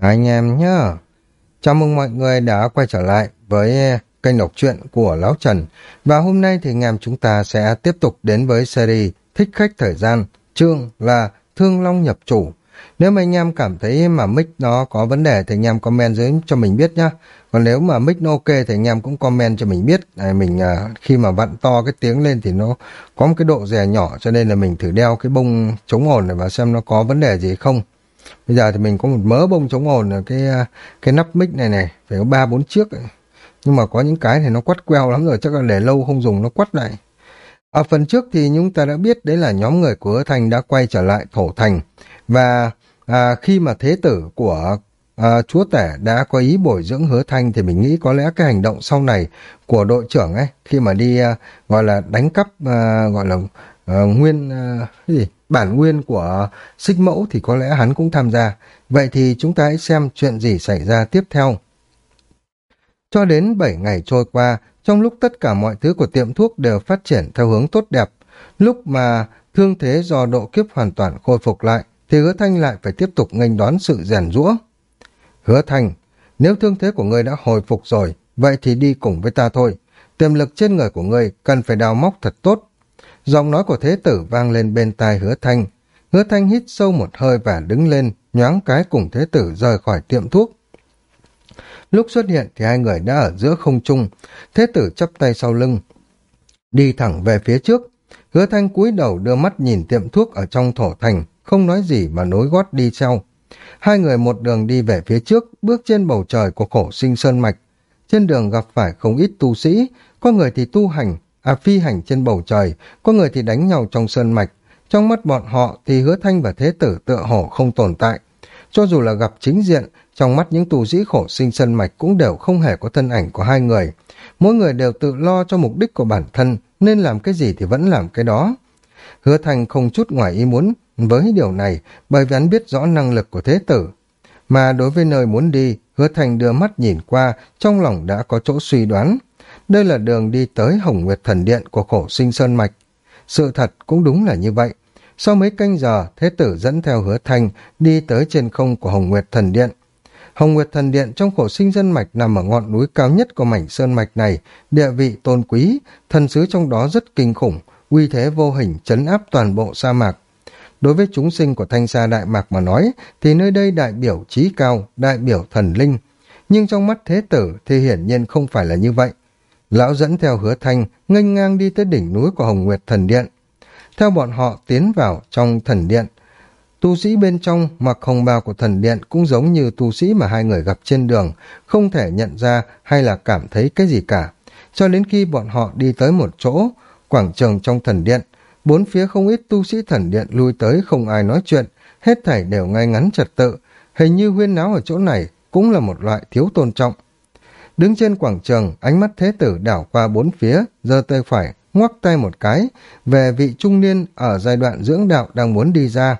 Anh em nhá. Chào mừng mọi người đã quay trở lại với kênh đọc truyện của Lão Trần. Và hôm nay thì anh em chúng ta sẽ tiếp tục đến với series Thích Khách Thời Gian, chương là Thương Long Nhập Chủ. Nếu mà anh em cảm thấy mà mic nó có vấn đề thì anh em comment dưới cho mình biết nhá. Còn nếu mà mic nó ok thì anh em cũng comment cho mình biết. À, mình à, khi mà vặn to cái tiếng lên thì nó có một cái độ rè nhỏ cho nên là mình thử đeo cái bông chống ồn này và xem nó có vấn đề gì không. Bây giờ thì mình có một mớ bông chống ồn ở cái à, cái nắp mic này này, phải có ba bốn chiếc. Ấy. Nhưng mà có những cái thì nó quắt queo lắm rồi, chắc là để lâu không dùng nó quắt lại. Ở phần trước thì chúng ta đã biết đấy là nhóm người của Thành đã quay trở lại thổ thành. Và à, khi mà thế tử của à, chúa tể đã có ý bồi dưỡng hứa thanh thì mình nghĩ có lẽ cái hành động sau này của đội trưởng ấy khi mà đi à, gọi là đánh cắp à, gọi là à, nguyên à, cái gì bản nguyên của xích mẫu thì có lẽ hắn cũng tham gia. Vậy thì chúng ta hãy xem chuyện gì xảy ra tiếp theo. Cho đến 7 ngày trôi qua, trong lúc tất cả mọi thứ của tiệm thuốc đều phát triển theo hướng tốt đẹp, lúc mà thương thế do độ kiếp hoàn toàn khôi phục lại, thì hứa thanh lại phải tiếp tục nghênh đón sự rèn rũa. Hứa thanh, nếu thương thế của ngươi đã hồi phục rồi, vậy thì đi cùng với ta thôi. Tiềm lực trên người của ngươi cần phải đào móc thật tốt. Giọng nói của thế tử vang lên bên tai hứa thanh. Hứa thanh hít sâu một hơi và đứng lên, nhoáng cái cùng thế tử rời khỏi tiệm thuốc. Lúc xuất hiện thì hai người đã ở giữa không trung, thế tử chắp tay sau lưng, đi thẳng về phía trước. Hứa thanh cúi đầu đưa mắt nhìn tiệm thuốc ở trong thổ thành, không nói gì mà nối gót đi sau. Hai người một đường đi về phía trước, bước trên bầu trời của khổ sinh sơn mạch. Trên đường gặp phải không ít tu sĩ, có người thì tu hành, à phi hành trên bầu trời, có người thì đánh nhau trong sơn mạch. Trong mắt bọn họ thì hứa thanh và thế tử tựa hổ không tồn tại. Cho dù là gặp chính diện, trong mắt những tù sĩ khổ sinh sơn mạch cũng đều không hề có thân ảnh của hai người. Mỗi người đều tự lo cho mục đích của bản thân, nên làm cái gì thì vẫn làm cái đó. Hứa Thanh không chút ngoài ý muốn với điều này bởi vì hắn biết rõ năng lực của thế tử. Mà đối với nơi muốn đi, Hứa Thanh đưa mắt nhìn qua, trong lòng đã có chỗ suy đoán. Đây là đường đi tới Hồng Nguyệt Thần Điện của khổ sinh Sơn Mạch. Sự thật cũng đúng là như vậy. Sau mấy canh giờ, Thế tử dẫn theo hứa thanh đi tới trên không của Hồng Nguyệt Thần Điện. Hồng Nguyệt Thần Điện trong khổ sinh dân mạch nằm ở ngọn núi cao nhất của mảnh sơn mạch này, địa vị tôn quý, thần sứ trong đó rất kinh khủng, uy thế vô hình chấn áp toàn bộ sa mạc. Đối với chúng sinh của thanh sa đại mạc mà nói, thì nơi đây đại biểu trí cao, đại biểu thần linh. Nhưng trong mắt thế tử thì hiển nhiên không phải là như vậy. Lão dẫn theo hứa thanh, nghênh ngang đi tới đỉnh núi của Hồng Nguyệt Thần Điện. Theo bọn họ tiến vào trong thần điện, tu sĩ bên trong mặc hồng bào của thần điện cũng giống như tu sĩ mà hai người gặp trên đường, không thể nhận ra hay là cảm thấy cái gì cả. Cho đến khi bọn họ đi tới một chỗ, quảng trường trong thần điện, bốn phía không ít tu sĩ thần điện lui tới không ai nói chuyện, hết thảy đều ngay ngắn trật tự, hình như huyên náo ở chỗ này cũng là một loại thiếu tôn trọng. Đứng trên quảng trường, ánh mắt thế tử đảo qua bốn phía, giơ tay phải, ngoắc tay một cái, về vị trung niên ở giai đoạn dưỡng đạo đang muốn đi ra.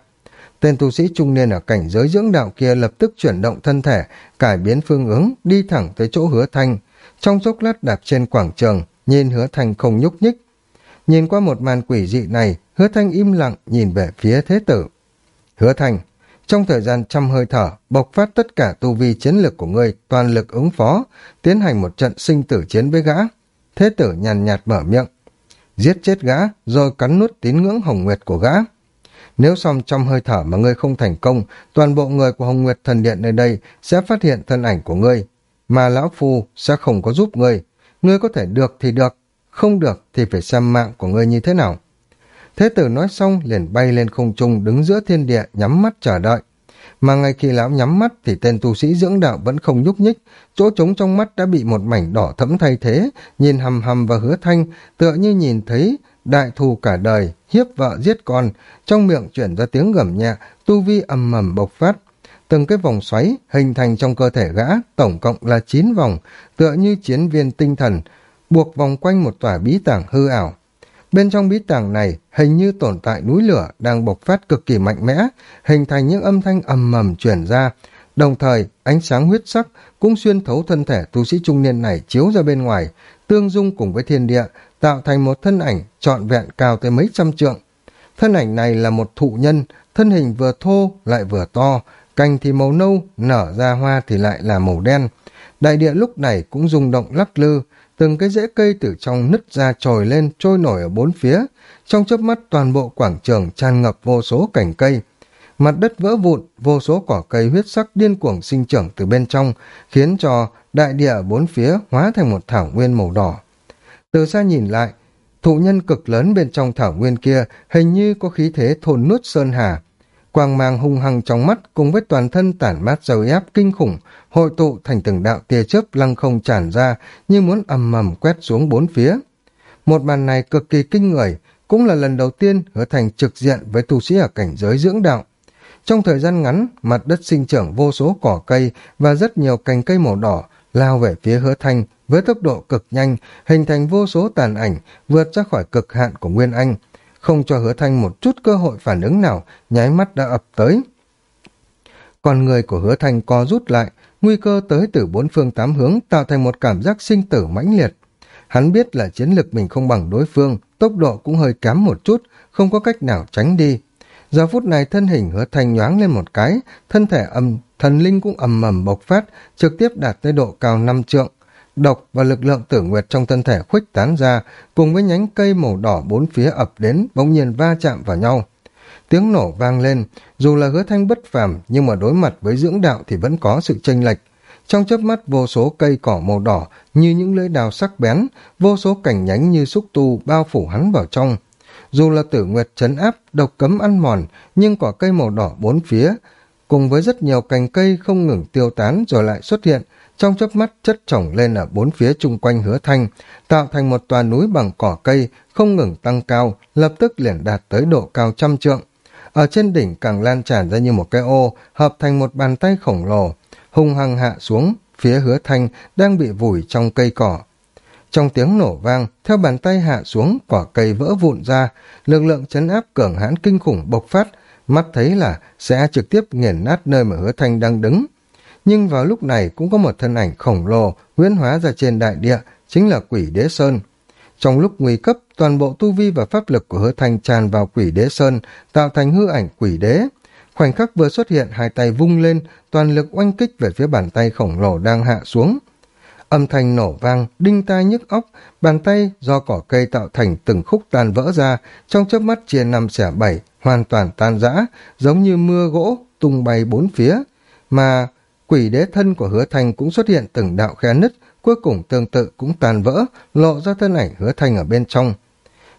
Tên tu sĩ trung niên ở cảnh giới dưỡng đạo kia lập tức chuyển động thân thể, cải biến phương hướng, đi thẳng tới chỗ hứa thanh. Trong chốc lát đạp trên quảng trường, nhìn hứa thanh không nhúc nhích. Nhìn qua một màn quỷ dị này, hứa thanh im lặng nhìn về phía thế tử. Hứa thanh, trong thời gian trăm hơi thở, bộc phát tất cả tu vi chiến lực của ngươi, toàn lực ứng phó, tiến hành một trận sinh tử chiến với gã. Thế tử nhàn nhạt mở miệng giết chết gã, rồi cắn nuốt tín ngưỡng hồng nguyệt của gã. Nếu xong trong hơi thở mà ngươi không thành công, toàn bộ người của Hồng Nguyệt Thần Điện nơi đây sẽ phát hiện thân ảnh của ngươi, mà Lão Phu sẽ không có giúp ngươi. Ngươi có thể được thì được, không được thì phải xem mạng của ngươi như thế nào. Thế tử nói xong liền bay lên không trung đứng giữa thiên địa nhắm mắt chờ đợi. Mà ngay khi lão nhắm mắt thì tên tu sĩ dưỡng đạo vẫn không nhúc nhích, chỗ trống trong mắt đã bị một mảnh đỏ thẫm thay thế, nhìn hầm hầm và hứa thanh, tựa như nhìn thấy đại thù cả đời, hiếp vợ giết con, trong miệng chuyển ra tiếng gầm nhẹ, tu vi ầm mầm bộc phát. Từng cái vòng xoáy hình thành trong cơ thể gã, tổng cộng là 9 vòng, tựa như chiến viên tinh thần, buộc vòng quanh một tòa bí tảng hư ảo. Bên trong bí tàng này hình như tồn tại núi lửa đang bộc phát cực kỳ mạnh mẽ, hình thành những âm thanh ầm mầm chuyển ra. Đồng thời, ánh sáng huyết sắc cũng xuyên thấu thân thể tu sĩ trung niên này chiếu ra bên ngoài, tương dung cùng với thiên địa, tạo thành một thân ảnh trọn vẹn cao tới mấy trăm trượng. Thân ảnh này là một thụ nhân, thân hình vừa thô lại vừa to, cành thì màu nâu, nở ra hoa thì lại là màu đen. Đại địa lúc này cũng rung động lắc lư, từng cái rễ cây từ trong nứt ra trồi lên trôi nổi ở bốn phía. Trong chớp mắt toàn bộ quảng trường tràn ngập vô số cành cây. Mặt đất vỡ vụn, vô số cỏ cây huyết sắc điên cuồng sinh trưởng từ bên trong, khiến cho đại địa bốn phía hóa thành một thảo nguyên màu đỏ. Từ xa nhìn lại, thụ nhân cực lớn bên trong thảo nguyên kia hình như có khí thế thôn nuốt sơn hà. Quang mang hung hăng trong mắt cùng với toàn thân tản mát dầu áp kinh khủng, hội tụ thành từng đạo tia chớp lăng không tràn ra như muốn ầm ầm quét xuống bốn phía. Một màn này cực kỳ kinh người, cũng là lần đầu tiên hứa thành trực diện với tu sĩ ở cảnh giới dưỡng đạo. Trong thời gian ngắn, mặt đất sinh trưởng vô số cỏ cây và rất nhiều cành cây màu đỏ lao về phía hứa thanh với tốc độ cực nhanh, hình thành vô số tàn ảnh vượt ra khỏi cực hạn của Nguyên Anh, không cho hứa thanh một chút cơ hội phản ứng nào, nháy mắt đã ập tới. Còn người của hứa thanh co rút lại, nguy cơ tới từ bốn phương tám hướng tạo thành một cảm giác sinh tử mãnh liệt. Hắn biết là chiến lực mình không bằng đối phương, tốc độ cũng hơi kém một chút, không có cách nào tránh đi. Giờ phút này thân hình hứa thanh nhoáng lên một cái, thân thể âm, thần linh cũng ầm ầm bộc phát, trực tiếp đạt tới độ cao năm trượng. Độc và lực lượng tử nguyệt trong thân thể khuếch tán ra, cùng với nhánh cây màu đỏ bốn phía ập đến, bỗng nhiên va chạm vào nhau. Tiếng nổ vang lên, dù là hứa thanh bất phàm, nhưng mà đối mặt với dưỡng đạo thì vẫn có sự chênh lệch. Trong chớp mắt vô số cây cỏ màu đỏ như những lưỡi đào sắc bén, vô số cành nhánh như xúc tu bao phủ hắn vào trong. Dù là tử nguyệt chấn áp, độc cấm ăn mòn, nhưng quả cây màu đỏ bốn phía, cùng với rất nhiều cành cây không ngừng tiêu tán rồi lại xuất hiện, trong chớp mắt chất chồng lên ở bốn phía chung quanh hứa thanh, tạo thành một tòa núi bằng cỏ cây, không ngừng tăng cao, lập tức liền đạt tới độ cao trăm trượng. Ở trên đỉnh càng lan tràn ra như một cái ô, hợp thành một bàn tay khổng lồ, hung hăng hạ xuống, phía hứa thanh đang bị vùi trong cây cỏ. Trong tiếng nổ vang, theo bàn tay hạ xuống, quả cây vỡ vụn ra, lực lượng chấn áp cường hãn kinh khủng bộc phát, mắt thấy là sẽ trực tiếp nghiền nát nơi mà hứa thanh đang đứng. Nhưng vào lúc này cũng có một thân ảnh khổng lồ huyễn hóa ra trên đại địa, chính là quỷ đế sơn. Trong lúc nguy cấp, toàn bộ tu vi và pháp lực của hứa thanh tràn vào quỷ đế sơn, tạo thành hư ảnh quỷ đế. Khoảnh khắc vừa xuất hiện, hai tay vung lên, toàn lực oanh kích về phía bàn tay khổng lồ đang hạ xuống. Âm thanh nổ vang, đinh tai nhức óc, bàn tay do cỏ cây tạo thành từng khúc tan vỡ ra, trong chớp mắt chia năm xẻ bảy, hoàn toàn tan rã, giống như mưa gỗ tung bay bốn phía. Mà quỷ đế thân của hứa thanh cũng xuất hiện từng đạo khe nứt, cuối cùng tương tự cũng tan vỡ, lộ ra thân ảnh hứa thanh ở bên trong.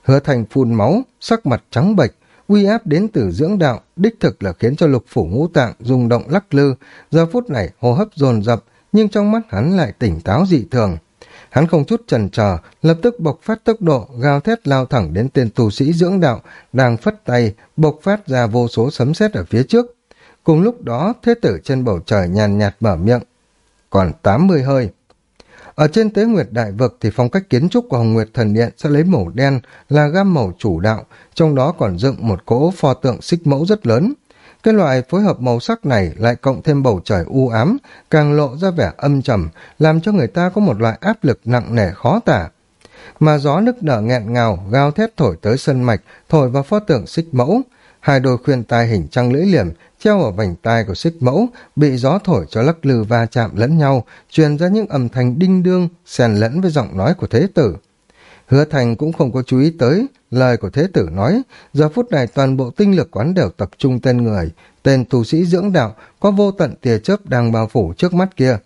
Hứa thanh phun máu, sắc mặt trắng bệch, uy áp đến từ dưỡng đạo, đích thực là khiến cho lục phủ ngũ tạng rung động lắc lư, giờ phút này hô hấp dồn dập, nhưng trong mắt hắn lại tỉnh táo dị thường. Hắn không chút chần chờ, lập tức bộc phát tốc độ, gào thét lao thẳng đến tên tù sĩ dưỡng đạo, đang phất tay, bộc phát ra vô số sấm sét ở phía trước. Cùng lúc đó, thế tử trên bầu trời nhàn nhạt mở miệng. Còn 80 hơi. Ở trên tế nguyệt đại vực thì phong cách kiến trúc của Hồng Nguyệt Thần Điện sẽ lấy màu đen là gam màu chủ đạo, trong đó còn dựng một cỗ pho tượng xích mẫu rất lớn. Cái loại phối hợp màu sắc này lại cộng thêm bầu trời u ám, càng lộ ra vẻ âm trầm, làm cho người ta có một loại áp lực nặng nề khó tả. Mà gió nức nở nghẹn ngào, gao thét thổi tới sân mạch, thổi vào pho tượng xích mẫu. Hai đôi khuyên tai hình trăng lưỡi liềm treo ở vành tai của xích mẫu, bị gió thổi cho lắc lư va chạm lẫn nhau, truyền ra những âm thanh đinh đương, xen lẫn với giọng nói của thế tử. Hứa Thành cũng không có chú ý tới lời của thế tử nói, giờ phút này toàn bộ tinh lực quán đều tập trung tên người, tên tu sĩ dưỡng đạo có vô tận tia chớp đang bao phủ trước mắt kia.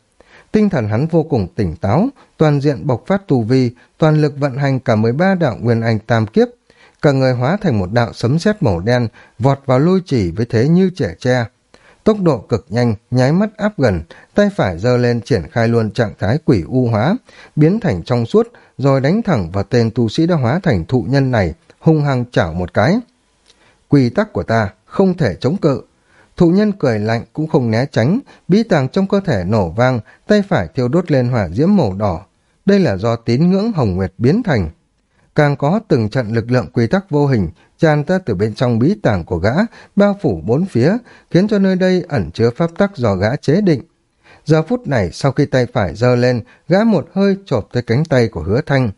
Tinh thần hắn vô cùng tỉnh táo, toàn diện bộc phát tu vi, toàn lực vận hành cả 13 đạo nguyên anh tam kiếp, cả người hóa thành một đạo sấm sét màu đen, vọt vào lôi chỉ với thế như trẻ tre. Tốc độ cực nhanh, nháy mắt áp gần, tay phải giơ lên triển khai luôn trạng thái quỷ u hóa, biến thành trong suốt, rồi đánh thẳng vào tên tu sĩ đã hóa thành thụ nhân này, hung hăng chảo một cái. Quy tắc của ta không thể chống cự. Thụ nhân cười lạnh cũng không né tránh, bí tàng trong cơ thể nổ vang, tay phải thiêu đốt lên hỏa diễm màu đỏ. Đây là do tín ngưỡng hồng nguyệt biến thành càng có từng trận lực lượng quy tắc vô hình tràn ra từ bên trong bí tàng của gã, bao phủ bốn phía, khiến cho nơi đây ẩn chứa pháp tắc do gã chế định. Giờ phút này, sau khi tay phải giơ lên, gã một hơi chộp tới cánh tay của hứa thanh.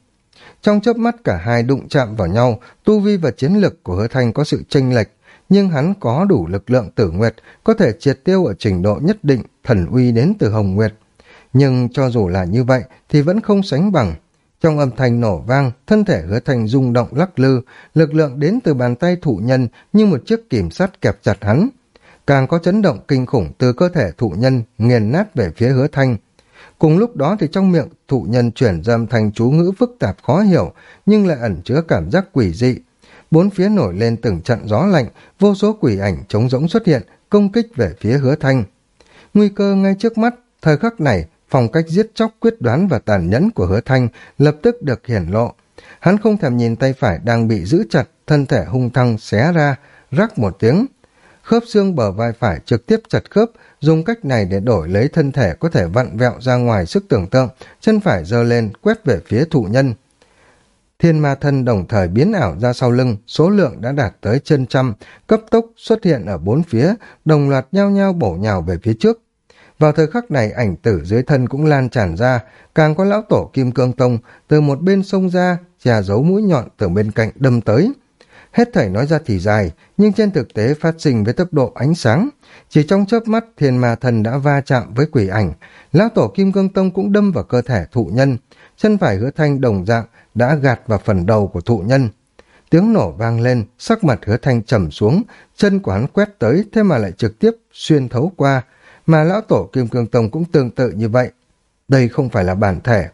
Trong chớp mắt cả hai đụng chạm vào nhau, tu vi và chiến lực của hứa thanh có sự chênh lệch, nhưng hắn có đủ lực lượng tử nguyệt, có thể triệt tiêu ở trình độ nhất định thần uy đến từ Hồng Nguyệt. Nhưng cho dù là như vậy thì vẫn không sánh bằng. Trong âm thanh nổ vang, thân thể hứa thành rung động lắc lư, lực lượng đến từ bàn tay thụ nhân như một chiếc kìm sắt kẹp chặt hắn. Càng có chấn động kinh khủng từ cơ thể thụ nhân nghiền nát về phía hứa thanh. Cùng lúc đó thì trong miệng thụ nhân chuyển ra âm thanh chú ngữ phức tạp khó hiểu nhưng lại ẩn chứa cảm giác quỷ dị. Bốn phía nổi lên từng trận gió lạnh, vô số quỷ ảnh trống rỗng xuất hiện, công kích về phía hứa thanh. Nguy cơ ngay trước mắt, thời khắc này, phong cách giết chóc quyết đoán và tàn nhẫn của hứa thanh lập tức được hiển lộ. Hắn không thèm nhìn tay phải đang bị giữ chặt, thân thể hung thăng xé ra, rắc một tiếng. Khớp xương bờ vai phải trực tiếp chặt khớp, dùng cách này để đổi lấy thân thể có thể vặn vẹo ra ngoài sức tưởng tượng, chân phải giơ lên, quét về phía thụ nhân. Thiên ma thân đồng thời biến ảo ra sau lưng, số lượng đã đạt tới chân trăm, cấp tốc xuất hiện ở bốn phía, đồng loạt nhao nhao bổ nhào về phía trước. Vào thời khắc này ảnh tử dưới thân cũng lan tràn ra, càng có lão tổ Kim Cương Tông từ một bên sông ra, chà giấu mũi nhọn từ bên cạnh đâm tới. Hết thảy nói ra thì dài, nhưng trên thực tế phát sinh với tốc độ ánh sáng. Chỉ trong chớp mắt thiên ma thần đã va chạm với quỷ ảnh, lão tổ Kim Cương Tông cũng đâm vào cơ thể thụ nhân, chân phải hứa thanh đồng dạng đã gạt vào phần đầu của thụ nhân. Tiếng nổ vang lên, sắc mặt hứa thanh trầm xuống, chân của hắn quét tới, thế mà lại trực tiếp xuyên thấu qua, mà lão tổ Kim Cương Tông cũng tương tự như vậy. Đây không phải là bản thể.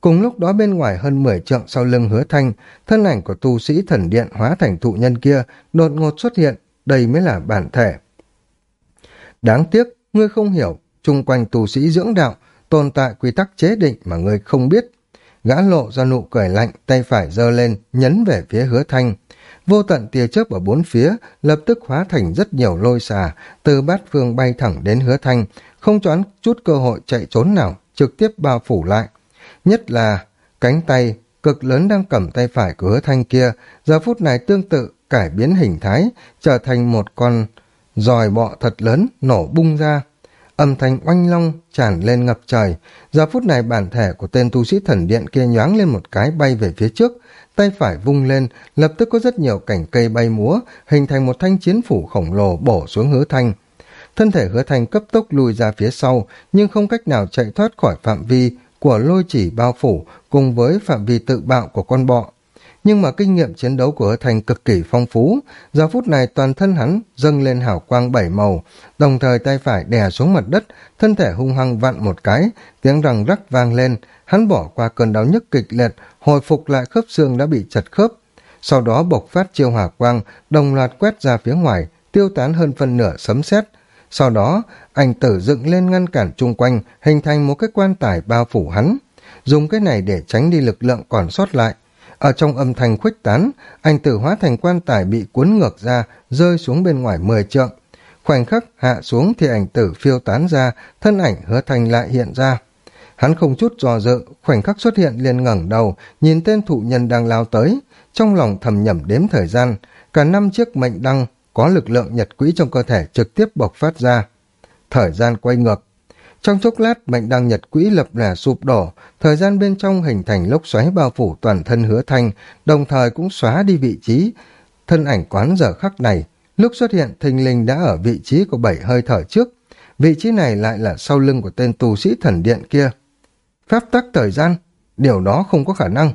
Cùng lúc đó bên ngoài hơn 10 trượng sau lưng hứa thanh, thân ảnh của tu sĩ thần điện hóa thành thụ nhân kia đột ngột xuất hiện, đây mới là bản thể. Đáng tiếc, ngươi không hiểu, chung quanh tu sĩ dưỡng đạo, tồn tại quy tắc chế định mà ngươi không biết. Gã lộ ra nụ cười lạnh, tay phải giơ lên, nhấn về phía hứa thanh. Vô tận tia chớp ở bốn phía, lập tức hóa thành rất nhiều lôi xà, từ bát phương bay thẳng đến hứa thanh, không choán chút cơ hội chạy trốn nào, trực tiếp bao phủ lại. Nhất là cánh tay cực lớn đang cầm tay phải của hứa thanh kia, giờ phút này tương tự cải biến hình thái, trở thành một con dòi bọ thật lớn nổ bung ra. Âm thanh oanh long tràn lên ngập trời, giờ phút này bản thể của tên tu sĩ thần điện kia nhoáng lên một cái bay về phía trước, tay phải vung lên, lập tức có rất nhiều cảnh cây bay múa, hình thành một thanh chiến phủ khổng lồ bổ xuống hứa thanh. Thân thể hứa thanh cấp tốc lùi ra phía sau, nhưng không cách nào chạy thoát khỏi phạm vi của lôi chỉ bao phủ cùng với phạm vi tự bạo của con bọ. Nhưng mà kinh nghiệm chiến đấu của hứa thành cực kỳ phong phú, giờ phút này toàn thân hắn dâng lên hào quang bảy màu, đồng thời tay phải đè xuống mặt đất, thân thể hung hăng vặn một cái, tiếng răng rắc vang lên, hắn bỏ qua cơn đau nhức kịch liệt, hồi phục lại khớp xương đã bị chật khớp. Sau đó bộc phát chiêu hỏa quang, đồng loạt quét ra phía ngoài, tiêu tán hơn phân nửa sấm sét. Sau đó, ảnh tử dựng lên ngăn cản chung quanh, hình thành một cái quan tài bao phủ hắn. Dùng cái này để tránh đi lực lượng còn sót lại. Ở trong âm thanh khuếch tán, anh tử hóa thành quan tài bị cuốn ngược ra, rơi xuống bên ngoài mười trượng. Khoảnh khắc hạ xuống thì ảnh tử phiêu tán ra, thân ảnh hứa thành lại hiện ra. Hắn không chút dò dự, khoảnh khắc xuất hiện liền ngẩng đầu, nhìn tên thụ nhân đang lao tới, trong lòng thầm nhẩm đếm thời gian, cả năm chiếc mệnh đăng có lực lượng nhật quỹ trong cơ thể trực tiếp bộc phát ra. Thời gian quay ngược. Trong chốc lát, mệnh đăng nhật quỹ lập lẻ sụp đổ, thời gian bên trong hình thành lốc xoáy bao phủ toàn thân hứa thanh, đồng thời cũng xóa đi vị trí. Thân ảnh quán giờ khắc này, lúc xuất hiện thình linh đã ở vị trí của bảy hơi thở trước. Vị trí này lại là sau lưng của tên tu sĩ thần điện kia. phép tắc thời gian, điều đó không có khả năng.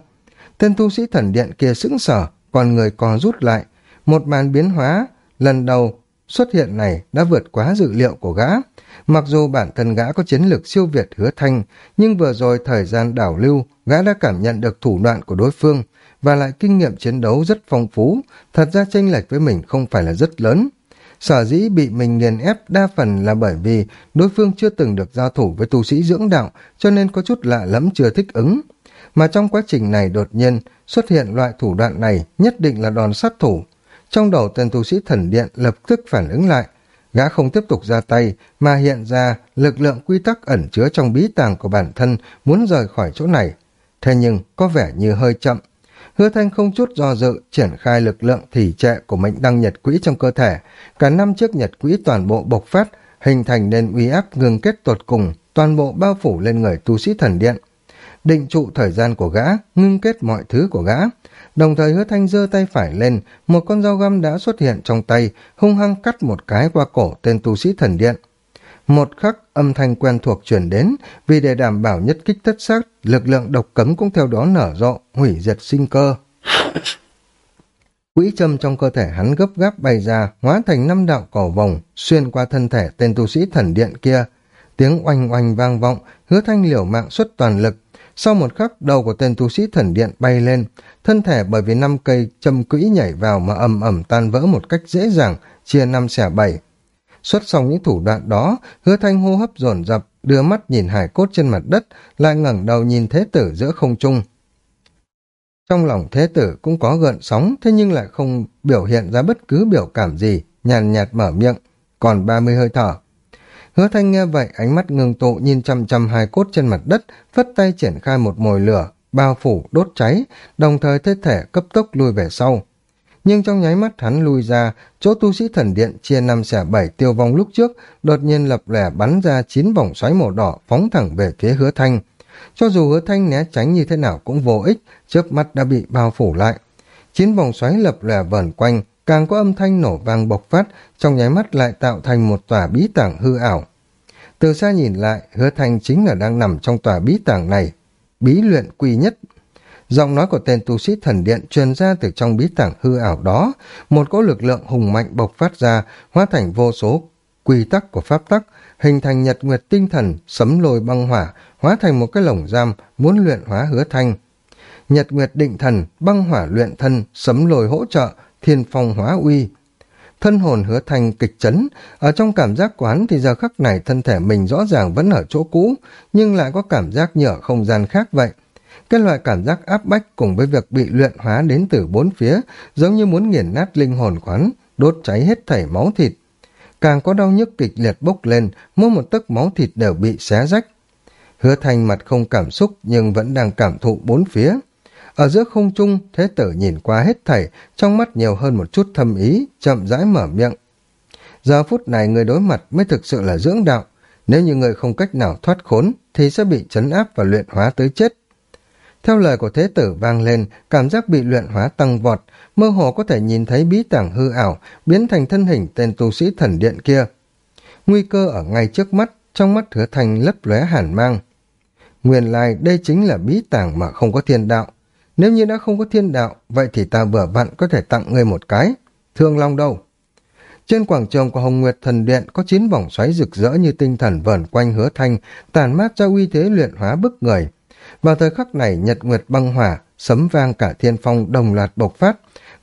Tên tu sĩ thần điện kia sững sờ, còn người còn rút lại. Một màn biến hóa, lần đầu xuất hiện này đã vượt quá dự liệu của gã. Mặc dù bản thân gã có chiến lược siêu việt hứa thanh, nhưng vừa rồi thời gian đảo lưu, gã đã cảm nhận được thủ đoạn của đối phương, và lại kinh nghiệm chiến đấu rất phong phú, thật ra chênh lệch với mình không phải là rất lớn. Sở dĩ bị mình nghiền ép đa phần là bởi vì đối phương chưa từng được giao thủ với tu sĩ dưỡng đạo, cho nên có chút lạ lẫm chưa thích ứng. Mà trong quá trình này đột nhiên xuất hiện loại thủ đoạn này nhất định là đòn sát thủ. Trong đầu tên tu sĩ thần điện lập tức phản ứng lại. Gã không tiếp tục ra tay mà hiện ra lực lượng quy tắc ẩn chứa trong bí tàng của bản thân muốn rời khỏi chỗ này. Thế nhưng có vẻ như hơi chậm. Hứa Thanh không chút do dự triển khai lực lượng thỉ trệ của mệnh đăng nhật quỹ trong cơ thể. Cả năm chiếc nhật quỹ toàn bộ bộc phát, hình thành nên uy áp ngừng kết tột cùng, toàn bộ bao phủ lên người tu sĩ thần điện. Định trụ thời gian của gã, ngưng kết mọi thứ của gã. Đồng thời hứa thanh giơ tay phải lên, một con dao găm đã xuất hiện trong tay, hung hăng cắt một cái qua cổ tên tu sĩ thần điện. Một khắc âm thanh quen thuộc chuyển đến, vì để đảm bảo nhất kích tất xác, lực lượng độc cấm cũng theo đó nở rộ, hủy diệt sinh cơ. Quỹ châm trong cơ thể hắn gấp gáp bay ra, hóa thành năm đạo cổ vòng, xuyên qua thân thể tên tu sĩ thần điện kia. Tiếng oanh oanh vang vọng, hứa thanh liều mạng xuất toàn lực. Sau một khắc, đầu của tên tu sĩ thần điện bay lên, thân thể bởi vì năm cây châm quỹ nhảy vào mà ầm ầm tan vỡ một cách dễ dàng, chia năm xẻ bảy. Xuất xong những thủ đoạn đó, hứa thanh hô hấp dồn dập, đưa mắt nhìn hải cốt trên mặt đất, lại ngẩng đầu nhìn thế tử giữa không trung. Trong lòng thế tử cũng có gợn sóng, thế nhưng lại không biểu hiện ra bất cứ biểu cảm gì, nhàn nhạt mở miệng, còn ba mươi hơi thở. Hứa thanh nghe vậy, ánh mắt ngưng tụ nhìn chăm chăm hai cốt trên mặt đất, phất tay triển khai một mồi lửa, bao phủ, đốt cháy, đồng thời thế thể cấp tốc lui về sau. Nhưng trong nháy mắt hắn lui ra, chỗ tu sĩ thần điện chia năm xẻ bảy tiêu vong lúc trước, đột nhiên lập lẻ bắn ra chín vòng xoáy màu đỏ phóng thẳng về phía hứa thanh. Cho dù hứa thanh né tránh như thế nào cũng vô ích, chớp mắt đã bị bao phủ lại. Chín vòng xoáy lập lẻ vờn quanh, càng có âm thanh nổ vang bộc phát, trong nháy mắt lại tạo thành một tòa bí tảng hư ảo. Từ xa nhìn lại, hứa thanh chính là đang nằm trong tòa bí tảng này. Bí luyện quy nhất. Giọng nói của tên tu sĩ thần điện truyền ra từ trong bí tảng hư ảo đó, một cỗ lực lượng hùng mạnh bộc phát ra, hóa thành vô số quy tắc của pháp tắc, hình thành nhật nguyệt tinh thần, sấm lôi băng hỏa, hóa thành một cái lồng giam, muốn luyện hóa hứa thanh. Nhật nguyệt định thần, băng hỏa luyện thân, sấm lôi hỗ trợ, thiên phong hóa uy. Thân hồn hứa thanh kịch chấn, ở trong cảm giác quán thì giờ khắc này thân thể mình rõ ràng vẫn ở chỗ cũ, nhưng lại có cảm giác như ở không gian khác vậy. Cái loại cảm giác áp bách cùng với việc bị luyện hóa đến từ bốn phía, giống như muốn nghiền nát linh hồn quán, đốt cháy hết thảy máu thịt. Càng có đau nhức kịch liệt bốc lên, mỗi một tấc máu thịt đều bị xé rách. Hứa thanh mặt không cảm xúc nhưng vẫn đang cảm thụ bốn phía. Ở giữa không trung, thế tử nhìn qua hết thảy, trong mắt nhiều hơn một chút thâm ý, chậm rãi mở miệng. Giờ phút này người đối mặt mới thực sự là dưỡng đạo. Nếu như người không cách nào thoát khốn, thì sẽ bị chấn áp và luyện hóa tới chết. Theo lời của thế tử vang lên, cảm giác bị luyện hóa tăng vọt, mơ hồ có thể nhìn thấy bí tảng hư ảo, biến thành thân hình tên tu sĩ thần điện kia. Nguy cơ ở ngay trước mắt, trong mắt hứa thành lấp lóe hàn mang. Nguyên lai đây chính là bí tảng mà không có thiên đạo. Nếu như đã không có thiên đạo, vậy thì ta vừa vặn có thể tặng ngươi một cái. Thương Long đâu? Trên quảng trường của Hồng Nguyệt Thần Điện có chín vòng xoáy rực rỡ như tinh thần vờn quanh hứa thanh, tàn mát ra uy thế luyện hóa bức người. Vào thời khắc này, Nhật Nguyệt băng hỏa, sấm vang cả thiên phong đồng loạt bộc phát,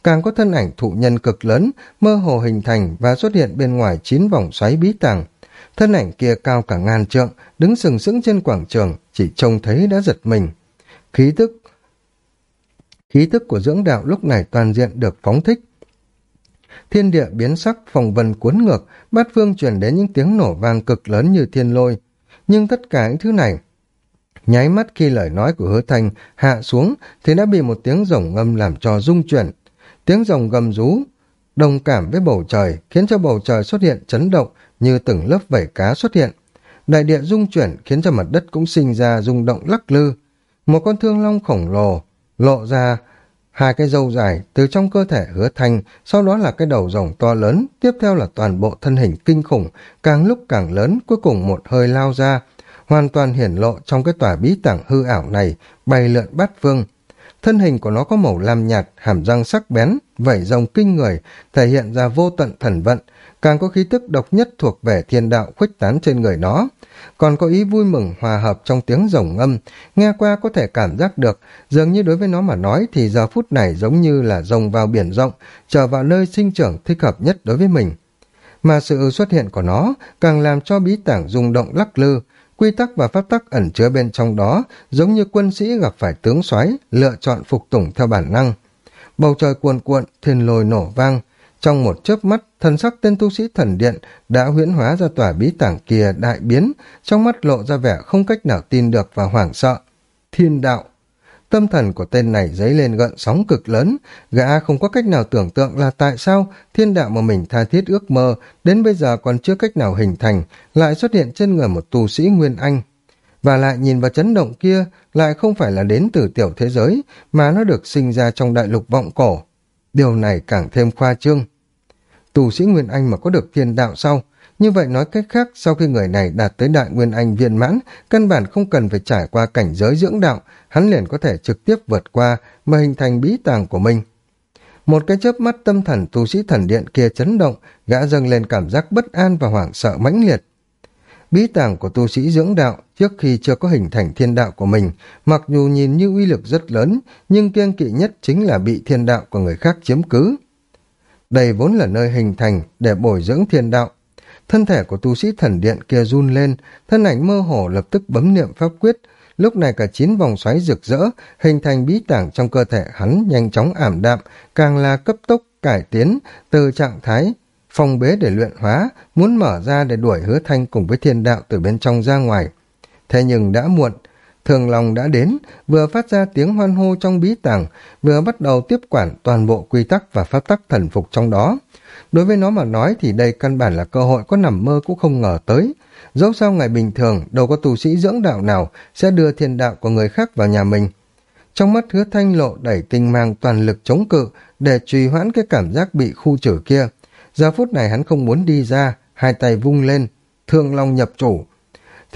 càng có thân ảnh thụ nhân cực lớn, mơ hồ hình thành và xuất hiện bên ngoài chín vòng xoáy bí tàng. Thân ảnh kia cao cả ngàn trượng, đứng sừng sững trên quảng trường, chỉ trông thấy đã giật mình. Khí tức khí tức của dưỡng đạo lúc này toàn diện được phóng thích. Thiên địa biến sắc, phòng vần cuốn ngược, bát phương truyền đến những tiếng nổ vang cực lớn như thiên lôi. Nhưng tất cả những thứ này, nháy mắt khi lời nói của hứa thanh hạ xuống thì đã bị một tiếng rồng ngâm làm cho rung chuyển. Tiếng rồng gầm rú, đồng cảm với bầu trời, khiến cho bầu trời xuất hiện chấn động như từng lớp vảy cá xuất hiện. Đại địa rung chuyển khiến cho mặt đất cũng sinh ra rung động lắc lư. Một con thương long khổng lồ lộ ra hai cái râu dài từ trong cơ thể hứa thanh, sau đó là cái đầu rồng to lớn, tiếp theo là toàn bộ thân hình kinh khủng, càng lúc càng lớn, cuối cùng một hơi lao ra, hoàn toàn hiển lộ trong cái tòa bí tảng hư ảo này, bay lượn bát phương. Thân hình của nó có màu lam nhạt, hàm răng sắc bén, vảy rồng kinh người, thể hiện ra vô tận thần vận, càng có khí tức độc nhất thuộc về thiên đạo khuếch tán trên người nó còn có ý vui mừng hòa hợp trong tiếng rồng ngâm, nghe qua có thể cảm giác được, dường như đối với nó mà nói thì giờ phút này giống như là rồng vào biển rộng, trở vào nơi sinh trưởng thích hợp nhất đối với mình. Mà sự xuất hiện của nó càng làm cho bí tảng rung động lắc lư, quy tắc và pháp tắc ẩn chứa bên trong đó giống như quân sĩ gặp phải tướng soái lựa chọn phục tùng theo bản năng. Bầu trời cuồn cuộn, thiên lôi nổ vang, trong một chớp mắt, thần sắc tên tu sĩ thần điện đã huyễn hóa ra tòa bí tảng kia đại biến, trong mắt lộ ra vẻ không cách nào tin được và hoảng sợ. Thiên đạo! Tâm thần của tên này dấy lên gợn sóng cực lớn, gã không có cách nào tưởng tượng là tại sao thiên đạo mà mình tha thiết ước mơ đến bây giờ còn chưa cách nào hình thành, lại xuất hiện trên người một tu sĩ Nguyên Anh. và lại nhìn vào chấn động kia lại không phải là đến từ tiểu thế giới mà nó được sinh ra trong đại lục vọng cổ. Điều này càng thêm khoa trương. Tù sĩ Nguyên Anh mà có được thiên đạo sau, như vậy nói cách khác sau khi người này đạt tới đại Nguyên Anh viên mãn, căn bản không cần phải trải qua cảnh giới dưỡng đạo, hắn liền có thể trực tiếp vượt qua mà hình thành bí tàng của mình. Một cái chớp mắt tâm thần tu sĩ thần điện kia chấn động, gã dâng lên cảm giác bất an và hoảng sợ mãnh liệt. Bí tàng của tu sĩ dưỡng đạo trước khi chưa có hình thành thiên đạo của mình, mặc dù nhìn như uy lực rất lớn, nhưng kiêng kỵ nhất chính là bị thiên đạo của người khác chiếm cứ. Đây vốn là nơi hình thành để bồi dưỡng thiên đạo. Thân thể của tu sĩ thần điện kia run lên, thân ảnh mơ hồ lập tức bấm niệm pháp quyết, Lúc này cả chín vòng xoáy rực rỡ, hình thành bí tảng trong cơ thể hắn nhanh chóng ảm đạm, càng là cấp tốc cải tiến từ trạng thái phong bế để luyện hóa, muốn mở ra để đuổi hứa thanh cùng với thiên đạo từ bên trong ra ngoài. Thế nhưng đã muộn, thường lòng đã đến, vừa phát ra tiếng hoan hô trong bí tàng, vừa bắt đầu tiếp quản toàn bộ quy tắc và pháp tắc thần phục trong đó. Đối với nó mà nói thì đây căn bản là cơ hội có nằm mơ cũng không ngờ tới. Dẫu sao ngày bình thường, đâu có tu sĩ dưỡng đạo nào sẽ đưa thiên đạo của người khác vào nhà mình. Trong mắt hứa thanh lộ đẩy tinh mang toàn lực chống cự để trì hoãn cái cảm giác bị khu trừ kia. Giờ phút này hắn không muốn đi ra, hai tay vung lên, thương long nhập chủ.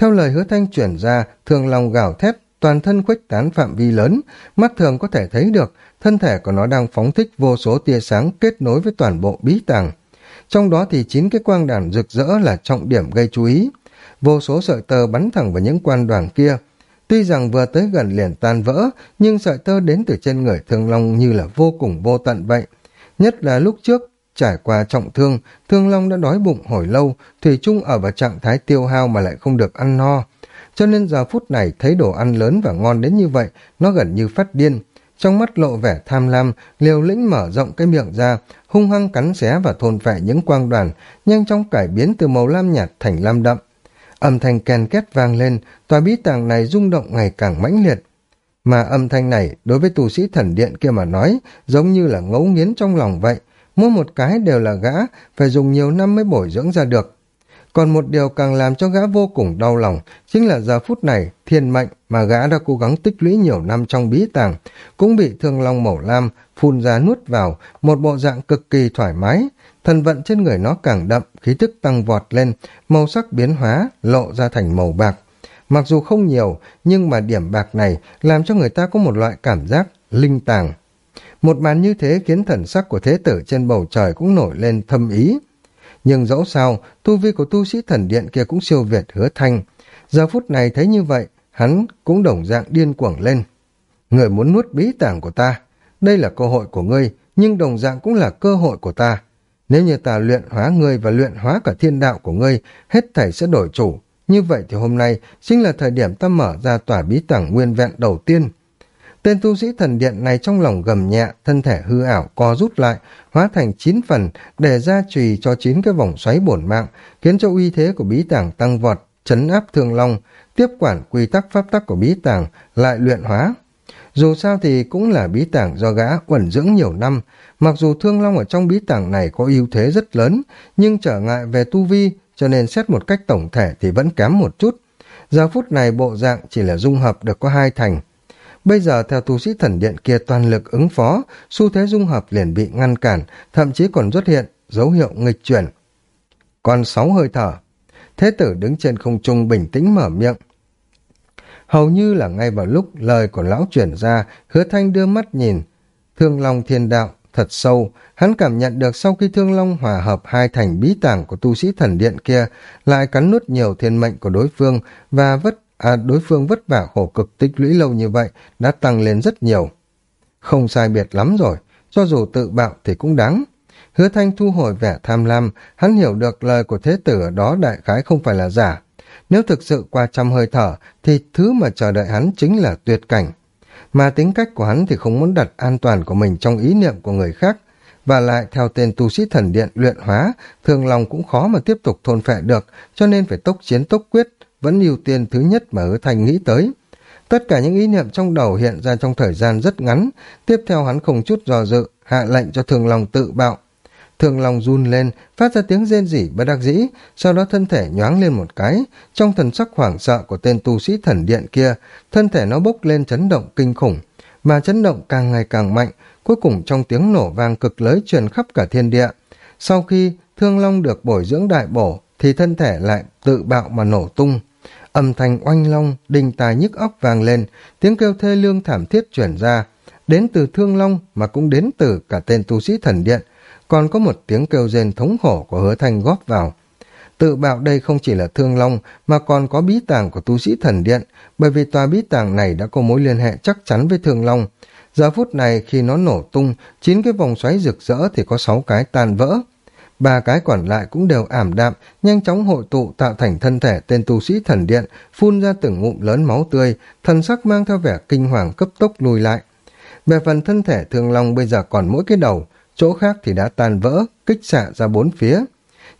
Theo lời hứa thanh chuyển ra, thường long gào thét, toàn thân khuếch tán phạm vi lớn, mắt thường có thể thấy được thân thể của nó đang phóng thích vô số tia sáng kết nối với toàn bộ bí tàng. Trong đó thì chín cái quang đàn rực rỡ là trọng điểm gây chú ý vô số sợi tơ bắn thẳng vào những quan đoàn kia. Tuy rằng vừa tới gần liền tan vỡ, nhưng sợi tơ đến từ trên người Thương Long như là vô cùng vô tận vậy. Nhất là lúc trước, trải qua trọng thương, Thương Long đã đói bụng hồi lâu, Thủy chung ở vào trạng thái tiêu hao mà lại không được ăn no. Cho nên giờ phút này thấy đồ ăn lớn và ngon đến như vậy, nó gần như phát điên. Trong mắt lộ vẻ tham lam, liều lĩnh mở rộng cái miệng ra, hung hăng cắn xé và thôn phệ những quang đoàn, nhanh chóng cải biến từ màu lam nhạt thành lam đậm. Âm thanh ken két vang lên, tòa bí tàng này rung động ngày càng mãnh liệt. Mà âm thanh này, đối với tù sĩ thần điện kia mà nói, giống như là ngấu nghiến trong lòng vậy. Mỗi một cái đều là gã, phải dùng nhiều năm mới bồi dưỡng ra được. Còn một điều càng làm cho gã vô cùng đau lòng, chính là giờ phút này, thiên mệnh mà gã đã cố gắng tích lũy nhiều năm trong bí tàng, cũng bị thương long màu lam phun ra nuốt vào, một bộ dạng cực kỳ thoải mái, thần vận trên người nó càng đậm, khí tức tăng vọt lên, màu sắc biến hóa, lộ ra thành màu bạc. Mặc dù không nhiều, nhưng mà điểm bạc này làm cho người ta có một loại cảm giác linh tàng. Một màn như thế khiến thần sắc của thế tử trên bầu trời cũng nổi lên thâm ý. Nhưng dẫu sao, tu vi của tu sĩ thần điện kia cũng siêu việt hứa thanh. Giờ phút này thấy như vậy, hắn cũng đồng dạng điên cuồng lên. Người muốn nuốt bí tàng của ta, đây là cơ hội của ngươi, nhưng đồng dạng cũng là cơ hội của ta. Nếu như ta luyện hóa ngươi và luyện hóa cả thiên đạo của ngươi, hết thảy sẽ đổi chủ. Như vậy thì hôm nay chính là thời điểm ta mở ra tòa bí tảng nguyên vẹn đầu tiên. Tên tu sĩ thần điện này trong lòng gầm nhẹ, thân thể hư ảo co rút lại, hóa thành chín phần để ra trùy cho chín cái vòng xoáy bổn mạng, khiến cho uy thế của bí tàng tăng vọt, chấn áp thương long, tiếp quản quy tắc pháp tắc của bí tàng lại luyện hóa. Dù sao thì cũng là bí tảng do gã quẩn dưỡng nhiều năm, mặc dù thương long ở trong bí tảng này có ưu thế rất lớn, nhưng trở ngại về tu vi, cho nên xét một cách tổng thể thì vẫn kém một chút. Giờ phút này bộ dạng chỉ là dung hợp được có hai thành. Bây giờ theo tu sĩ thần điện kia toàn lực ứng phó, xu thế dung hợp liền bị ngăn cản, thậm chí còn xuất hiện dấu hiệu nghịch chuyển. Còn sáu hơi thở. Thế tử đứng trên không trung bình tĩnh mở miệng, Hầu như là ngay vào lúc lời của lão chuyển ra, hứa thanh đưa mắt nhìn. Thương Long thiên đạo, thật sâu, hắn cảm nhận được sau khi Thương Long hòa hợp hai thành bí tàng của tu sĩ thần điện kia, lại cắn nuốt nhiều thiên mệnh của đối phương và vất à, đối phương vất vả khổ cực tích lũy lâu như vậy đã tăng lên rất nhiều. Không sai biệt lắm rồi, cho dù tự bạo thì cũng đáng. Hứa Thanh thu hồi vẻ tham lam, hắn hiểu được lời của thế tử ở đó đại khái không phải là giả, nếu thực sự qua trăm hơi thở, thì thứ mà chờ đợi hắn chính là tuyệt cảnh. Mà tính cách của hắn thì không muốn đặt an toàn của mình trong ý niệm của người khác. Và lại theo tên tu sĩ thần điện luyện hóa, thường lòng cũng khó mà tiếp tục thôn phệ được, cho nên phải tốc chiến tốc quyết, vẫn ưu tiên thứ nhất mà hứa thành nghĩ tới. Tất cả những ý niệm trong đầu hiện ra trong thời gian rất ngắn, tiếp theo hắn không chút dò dự, hạ lệnh cho thường lòng tự bạo. Thương Long run lên, phát ra tiếng rên rỉ bất đắc dĩ, sau đó thân thể nhoáng lên một cái. Trong thần sắc hoảng sợ của tên tu sĩ thần điện kia, thân thể nó bốc lên chấn động kinh khủng, mà chấn động càng ngày càng mạnh, cuối cùng trong tiếng nổ vang cực lớn truyền khắp cả thiên địa. Sau khi Thương Long được bồi dưỡng đại bổ, thì thân thể lại tự bạo mà nổ tung. Âm thanh oanh long, đình tài nhức óc vang lên, tiếng kêu thê lương thảm thiết chuyển ra, đến từ Thương Long mà cũng đến từ cả tên tu sĩ thần điện, còn có một tiếng kêu rên thống khổ của hứa thanh góp vào. Tự bạo đây không chỉ là Thương Long mà còn có bí tàng của tu sĩ thần điện, bởi vì tòa bí tàng này đã có mối liên hệ chắc chắn với Thương Long. Giờ phút này khi nó nổ tung, chín cái vòng xoáy rực rỡ thì có sáu cái tan vỡ. Ba cái còn lại cũng đều ảm đạm, nhanh chóng hội tụ tạo thành thân thể tên tu sĩ thần điện, phun ra từng ngụm lớn máu tươi, thần sắc mang theo vẻ kinh hoàng cấp tốc lùi lại. Về phần thân thể thương long bây giờ còn mỗi cái đầu, chỗ khác thì đã tan vỡ, kích xạ ra bốn phía.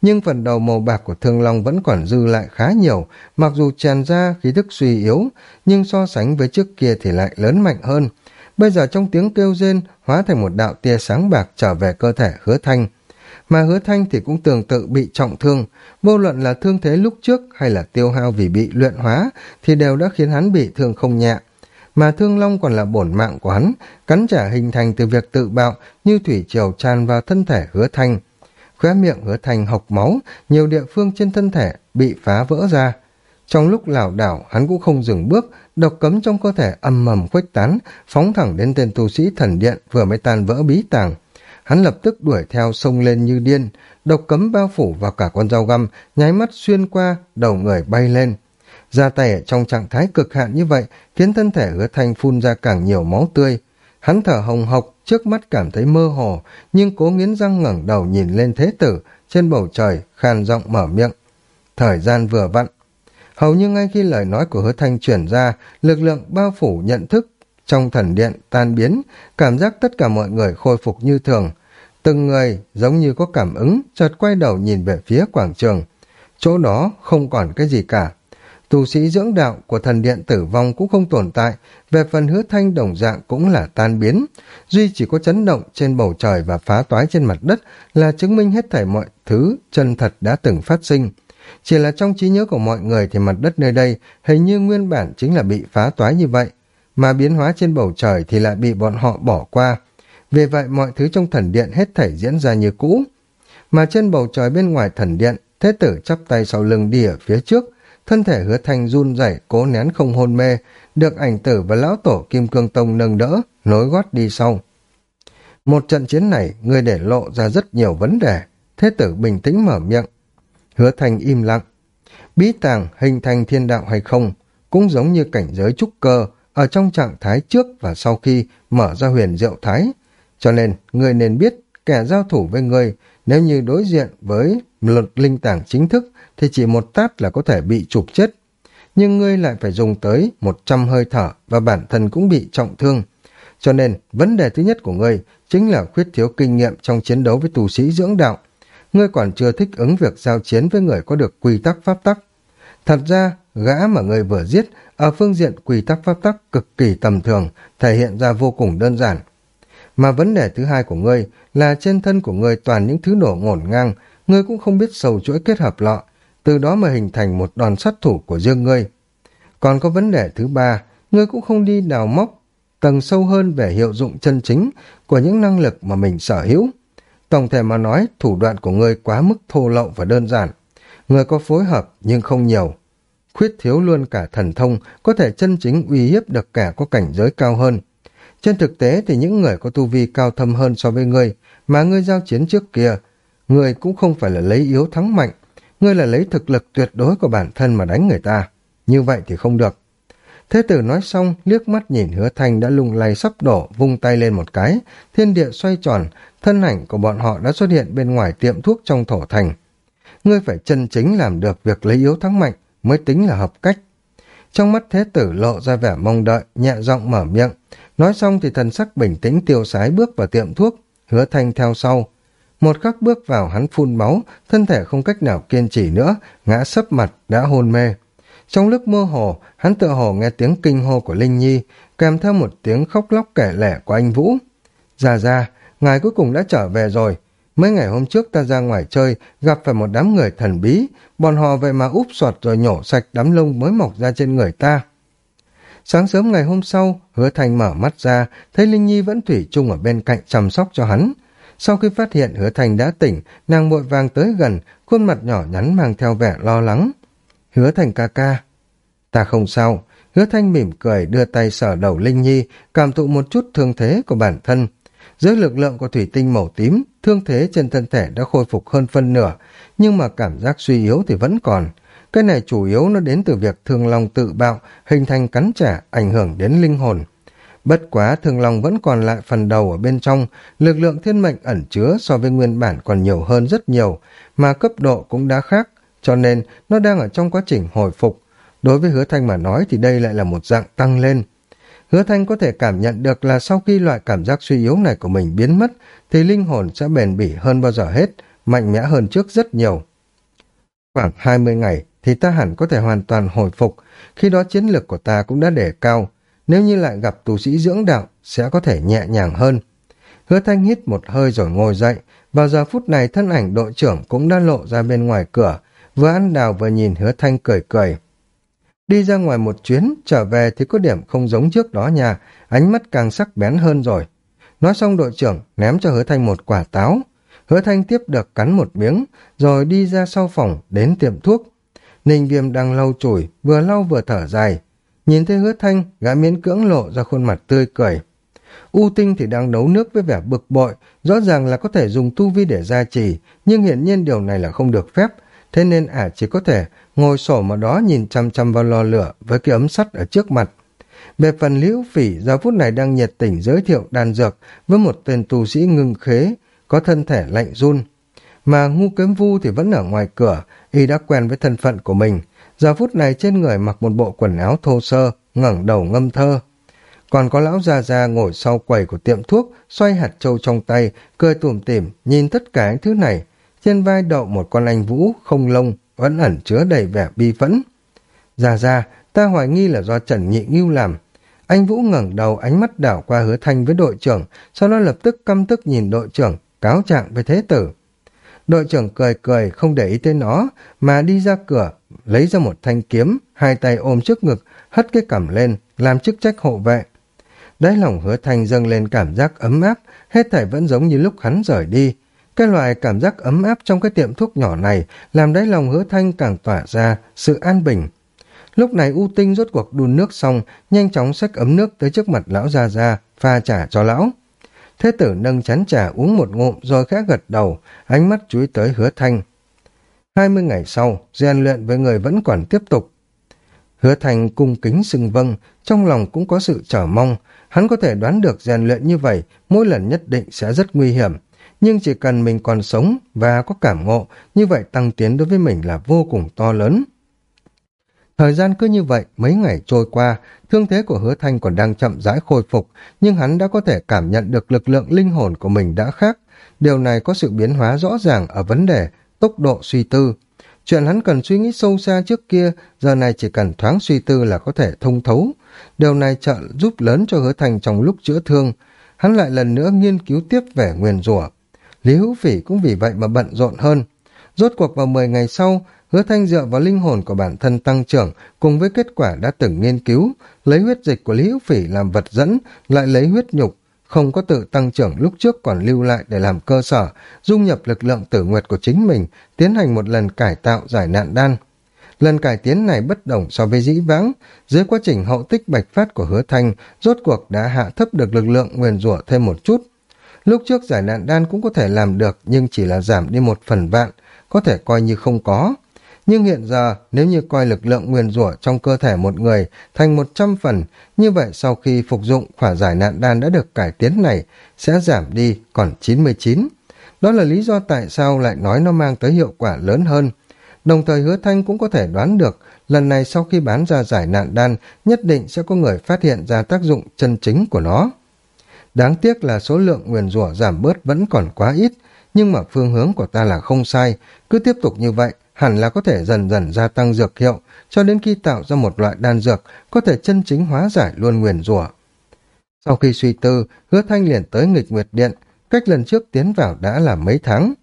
Nhưng phần đầu màu bạc của thương long vẫn còn dư lại khá nhiều, mặc dù tràn ra khí thức suy yếu, nhưng so sánh với trước kia thì lại lớn mạnh hơn. Bây giờ trong tiếng kêu rên hóa thành một đạo tia sáng bạc trở về cơ thể hứa thanh. Mà hứa thanh thì cũng tương tự bị trọng thương, vô luận là thương thế lúc trước hay là tiêu hao vì bị luyện hóa thì đều đã khiến hắn bị thương không nhẹ mà thương long còn là bổn mạng của hắn, cắn trả hình thành từ việc tự bạo như thủy triều tràn vào thân thể hứa thanh. Khóe miệng hứa thanh hộc máu, nhiều địa phương trên thân thể bị phá vỡ ra. Trong lúc lảo đảo, hắn cũng không dừng bước, độc cấm trong cơ thể âm mầm khuếch tán, phóng thẳng đến tên tu sĩ thần điện vừa mới tan vỡ bí tàng. Hắn lập tức đuổi theo sông lên như điên, độc cấm bao phủ vào cả con dao găm, nháy mắt xuyên qua, đầu người bay lên. Ra tay ở trong trạng thái cực hạn như vậy khiến thân thể hứa thanh phun ra càng nhiều máu tươi. Hắn thở hồng hộc, trước mắt cảm thấy mơ hồ, nhưng cố nghiến răng ngẩng đầu nhìn lên thế tử, trên bầu trời, khàn giọng mở miệng. Thời gian vừa vặn. Hầu như ngay khi lời nói của hứa thanh chuyển ra, lực lượng bao phủ nhận thức trong thần điện tan biến, cảm giác tất cả mọi người khôi phục như thường. Từng người giống như có cảm ứng, chợt quay đầu nhìn về phía quảng trường. Chỗ đó không còn cái gì cả, tu sĩ dưỡng đạo của thần điện tử vong cũng không tồn tại, về phần hứa thanh đồng dạng cũng là tan biến. Duy chỉ có chấn động trên bầu trời và phá toái trên mặt đất là chứng minh hết thảy mọi thứ chân thật đã từng phát sinh. Chỉ là trong trí nhớ của mọi người thì mặt đất nơi đây hình như nguyên bản chính là bị phá toái như vậy, mà biến hóa trên bầu trời thì lại bị bọn họ bỏ qua. Vì vậy mọi thứ trong thần điện hết thảy diễn ra như cũ. Mà trên bầu trời bên ngoài thần điện, thế tử chắp tay sau lưng đi ở phía trước, thân thể hứa thanh run rẩy cố nén không hôn mê, được ảnh tử và lão tổ Kim Cương Tông nâng đỡ, nối gót đi sau. Một trận chiến này, người để lộ ra rất nhiều vấn đề, thế tử bình tĩnh mở miệng. Hứa thanh im lặng. Bí tàng hình thành thiên đạo hay không, cũng giống như cảnh giới trúc cơ, ở trong trạng thái trước và sau khi mở ra huyền diệu thái. Cho nên, người nên biết, kẻ giao thủ với người, nếu như đối diện với luật linh tàng chính thức, thì chỉ một tát là có thể bị chụp chết. Nhưng ngươi lại phải dùng tới một trăm hơi thở và bản thân cũng bị trọng thương. Cho nên, vấn đề thứ nhất của ngươi chính là khuyết thiếu kinh nghiệm trong chiến đấu với tù sĩ dưỡng đạo. Ngươi còn chưa thích ứng việc giao chiến với người có được quy tắc pháp tắc. Thật ra, gã mà ngươi vừa giết ở phương diện quy tắc pháp tắc cực kỳ tầm thường, thể hiện ra vô cùng đơn giản. Mà vấn đề thứ hai của ngươi là trên thân của ngươi toàn những thứ nổ ngổn ngang, ngươi cũng không biết sầu chuỗi kết hợp lọ, từ đó mà hình thành một đòn sát thủ của riêng ngươi. Còn có vấn đề thứ ba, ngươi cũng không đi đào móc tầng sâu hơn về hiệu dụng chân chính của những năng lực mà mình sở hữu. Tổng thể mà nói, thủ đoạn của ngươi quá mức thô lậu và đơn giản người có phối hợp nhưng không nhiều. Khuyết thiếu luôn cả thần thông có thể chân chính uy hiếp được cả có cảnh giới cao hơn. Trên thực tế thì những người có tu vi cao thâm hơn so với ngươi mà ngươi giao chiến trước kia, ngươi cũng không phải là lấy yếu thắng mạnh, ngươi là lấy thực lực tuyệt đối của bản thân mà đánh người ta. Như vậy thì không được. Thế tử nói xong, liếc mắt nhìn hứa thanh đã lung lay sắp đổ, vung tay lên một cái, thiên địa xoay tròn, thân ảnh của bọn họ đã xuất hiện bên ngoài tiệm thuốc trong thổ thành. Ngươi phải chân chính làm được việc lấy yếu thắng mạnh, mới tính là hợp cách. Trong mắt thế tử lộ ra vẻ mong đợi, nhẹ giọng mở miệng. Nói xong thì thần sắc bình tĩnh tiêu sái bước vào tiệm thuốc, hứa thanh theo sau. Một khắc bước vào hắn phun máu, thân thể không cách nào kiên trì nữa, ngã sấp mặt, đã hôn mê. Trong lúc mơ hồ, hắn tự hồ nghe tiếng kinh hô của Linh Nhi, kèm theo một tiếng khóc lóc kể lẻ của anh Vũ. Ra ra, ngài cuối cùng đã trở về rồi. Mấy ngày hôm trước ta ra ngoài chơi, gặp phải một đám người thần bí, bọn họ vậy mà úp soạt rồi nhổ sạch đám lông mới mọc ra trên người ta. Sáng sớm ngày hôm sau, hứa thành mở mắt ra, thấy Linh Nhi vẫn thủy chung ở bên cạnh chăm sóc cho hắn. Sau khi phát hiện hứa thành đã tỉnh, nàng vội vàng tới gần, khuôn mặt nhỏ nhắn mang theo vẻ lo lắng. Hứa thành ca ca. Ta không sao. Hứa thanh mỉm cười đưa tay sờ đầu Linh Nhi, cảm thụ một chút thương thế của bản thân. Dưới lực lượng của thủy tinh màu tím, thương thế trên thân thể đã khôi phục hơn phân nửa, nhưng mà cảm giác suy yếu thì vẫn còn. Cái này chủ yếu nó đến từ việc thương long tự bạo, hình thành cắn trả, ảnh hưởng đến linh hồn. Bất quá thương long vẫn còn lại phần đầu ở bên trong, lực lượng thiên mệnh ẩn chứa so với nguyên bản còn nhiều hơn rất nhiều, mà cấp độ cũng đã khác, cho nên nó đang ở trong quá trình hồi phục. Đối với hứa thanh mà nói thì đây lại là một dạng tăng lên. Hứa thanh có thể cảm nhận được là sau khi loại cảm giác suy yếu này của mình biến mất, thì linh hồn sẽ bền bỉ hơn bao giờ hết, mạnh mẽ hơn trước rất nhiều. Khoảng 20 ngày thì ta hẳn có thể hoàn toàn hồi phục, khi đó chiến lược của ta cũng đã để cao, nếu như lại gặp tu sĩ dưỡng đạo sẽ có thể nhẹ nhàng hơn. Hứa thanh hít một hơi rồi ngồi dậy, vào giờ phút này thân ảnh đội trưởng cũng đã lộ ra bên ngoài cửa, vừa ăn đào vừa nhìn hứa thanh cười cười. Đi ra ngoài một chuyến, trở về thì có điểm không giống trước đó nha, ánh mắt càng sắc bén hơn rồi. Nói xong đội trưởng ném cho hứa thanh một quả táo. Hứa thanh tiếp được cắn một miếng, rồi đi ra sau phòng đến tiệm thuốc. Ninh viêm đang lau chùi, vừa lau vừa thở dài. Nhìn thấy hứa thanh, gã miễn cưỡng lộ ra khuôn mặt tươi cười. U tinh thì đang nấu nước với vẻ bực bội, rõ ràng là có thể dùng tu vi để gia trì, nhưng hiển nhiên điều này là không được phép, thế nên ả chỉ có thể ngồi sổ mà đó nhìn chăm chăm vào lò lửa với cái ấm sắt ở trước mặt. Về phần Liễu Phỉ giờ phút này đang nhiệt tình giới thiệu đan dược với một tên tu sĩ ngưng khế, có thân thể lạnh run. Mà ngu kiếm vu thì vẫn ở ngoài cửa, y đã quen với thân phận của mình. Giờ phút này trên người mặc một bộ quần áo thô sơ, ngẩng đầu ngâm thơ. Còn có lão già già ngồi sau quầy của tiệm thuốc, xoay hạt trâu trong tay, cười tủm tỉm, nhìn tất cả những thứ này. Trên vai đậu một con anh vũ không lông, vẫn ẩn chứa đầy vẻ bi phẫn. Già già, ta hoài nghi là do Trần Nhị Ngưu làm. Anh Vũ ngẩng đầu ánh mắt đảo qua hứa thanh với đội trưởng, sau đó lập tức căm tức nhìn đội trưởng, cáo trạng với thế tử. Đội trưởng cười cười không để ý tới nó, mà đi ra cửa, lấy ra một thanh kiếm, hai tay ôm trước ngực, hất cái cằm lên, làm chức trách hộ vệ. Đáy lòng hứa thanh dâng lên cảm giác ấm áp, hết thảy vẫn giống như lúc hắn rời đi. Cái loại cảm giác ấm áp trong cái tiệm thuốc nhỏ này làm đáy lòng hứa thanh càng tỏa ra sự an bình. Lúc này U Tinh rốt cuộc đun nước xong, nhanh chóng xách ấm nước tới trước mặt lão Gia Gia, pha trả cho lão. Thế tử nâng chén trà uống một ngụm rồi khẽ gật đầu, ánh mắt chúi tới hứa thanh. Hai mươi ngày sau, rèn luyện với người vẫn còn tiếp tục. Hứa thanh cung kính sừng vâng, trong lòng cũng có sự chờ mong. Hắn có thể đoán được rèn luyện như vậy, mỗi lần nhất định sẽ rất nguy hiểm. Nhưng chỉ cần mình còn sống và có cảm ngộ, như vậy tăng tiến đối với mình là vô cùng to lớn. Thời gian cứ như vậy, mấy ngày trôi qua, thương thế của hứa thanh còn đang chậm rãi khôi phục, nhưng hắn đã có thể cảm nhận được lực lượng linh hồn của mình đã khác. Điều này có sự biến hóa rõ ràng ở vấn đề tốc độ suy tư. Chuyện hắn cần suy nghĩ sâu xa trước kia, giờ này chỉ cần thoáng suy tư là có thể thông thấu. Điều này trợ giúp lớn cho hứa thanh trong lúc chữa thương. Hắn lại lần nữa nghiên cứu tiếp về nguyền rủa. Lý Hữu Phỉ cũng vì vậy mà bận rộn hơn. Rốt cuộc vào 10 ngày sau, Hứa Thanh dựa vào linh hồn của bản thân tăng trưởng cùng với kết quả đã từng nghiên cứu, lấy huyết dịch của Lý Hữu Phỉ làm vật dẫn, lại lấy huyết nhục, không có tự tăng trưởng lúc trước còn lưu lại để làm cơ sở, dung nhập lực lượng tử nguyệt của chính mình, tiến hành một lần cải tạo giải nạn đan. Lần cải tiến này bất đồng so với dĩ vãng, dưới quá trình hậu tích bạch phát của hứa thanh, rốt cuộc đã hạ thấp được lực lượng nguyền rủa thêm một chút. Lúc trước giải nạn đan cũng có thể làm được nhưng chỉ là giảm đi một phần vạn, có thể coi như không có. Nhưng hiện giờ, nếu như coi lực lượng nguyên rủa trong cơ thể một người thành 100 phần, như vậy sau khi phục dụng khỏa giải nạn đan đã được cải tiến này, sẽ giảm đi còn 99. Đó là lý do tại sao lại nói nó mang tới hiệu quả lớn hơn. Đồng thời hứa thanh cũng có thể đoán được, lần này sau khi bán ra giải nạn đan, nhất định sẽ có người phát hiện ra tác dụng chân chính của nó. Đáng tiếc là số lượng nguyền rủa giảm bớt vẫn còn quá ít, nhưng mà phương hướng của ta là không sai, cứ tiếp tục như vậy, hẳn là có thể dần dần gia tăng dược hiệu, cho đến khi tạo ra một loại đan dược có thể chân chính hóa giải luôn nguyền rủa. Sau khi suy tư, hứa thanh liền tới nghịch nguyệt điện, cách lần trước tiến vào đã là mấy tháng.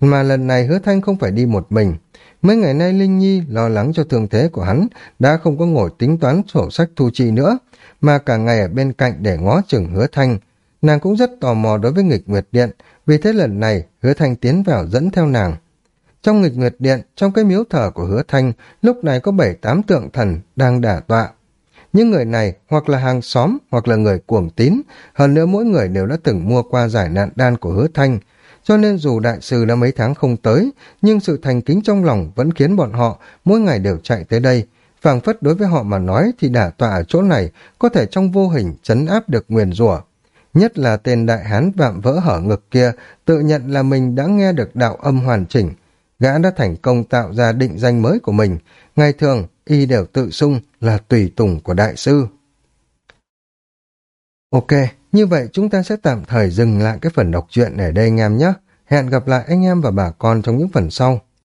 Mà lần này hứa thanh không phải đi một mình. Mấy ngày nay Linh Nhi lo lắng cho thương thế của hắn, đã không có ngồi tính toán sổ sách thu chi nữa, mà cả ngày ở bên cạnh để ngó chừng hứa thanh. Nàng cũng rất tò mò đối với nghịch nguyệt điện, vì thế lần này hứa thanh tiến vào dẫn theo nàng. Trong nghịch nguyệt điện, trong cái miếu thờ của hứa thanh, lúc này có bảy tám tượng thần đang đả tọa. Những người này hoặc là hàng xóm hoặc là người cuồng tín, hơn nữa mỗi người đều đã từng mua qua giải nạn đan của hứa thanh, cho nên dù đại sư đã mấy tháng không tới, nhưng sự thành kính trong lòng vẫn khiến bọn họ mỗi ngày đều chạy tới đây. phảng phất đối với họ mà nói thì đả tọa ở chỗ này có thể trong vô hình chấn áp được nguyền rủa. Nhất là tên đại hán vạm vỡ hở ngực kia tự nhận là mình đã nghe được đạo âm hoàn chỉnh. Gã đã thành công tạo ra định danh mới của mình. Ngày thường, y đều tự xưng là tùy tùng của đại sư. Ok, như vậy chúng ta sẽ tạm thời dừng lại cái phần đọc truyện ở đây anh em nhé. Hẹn gặp lại anh em và bà con trong những phần sau.